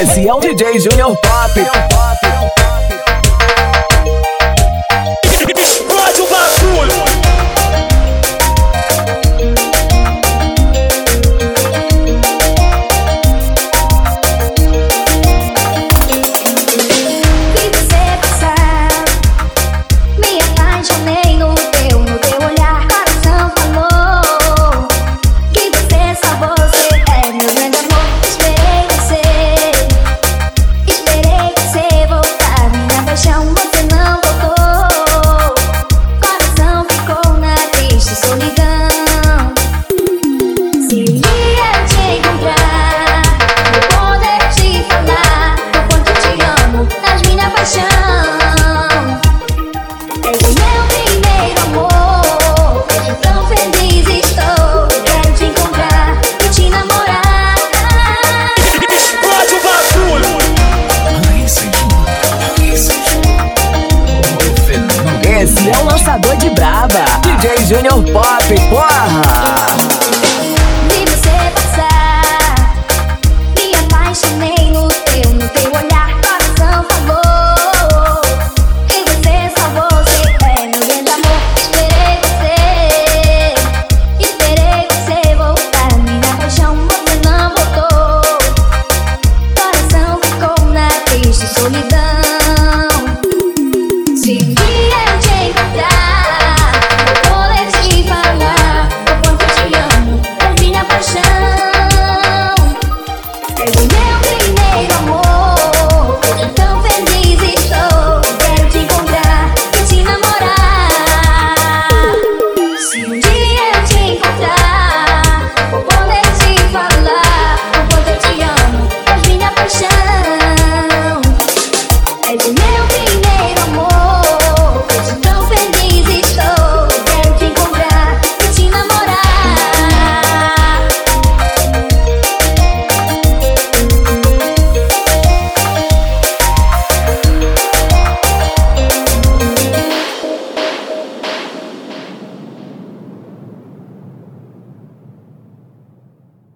Esse é o DJ Junior Pop. Caçador de braba. DJ Junior Pop, porra.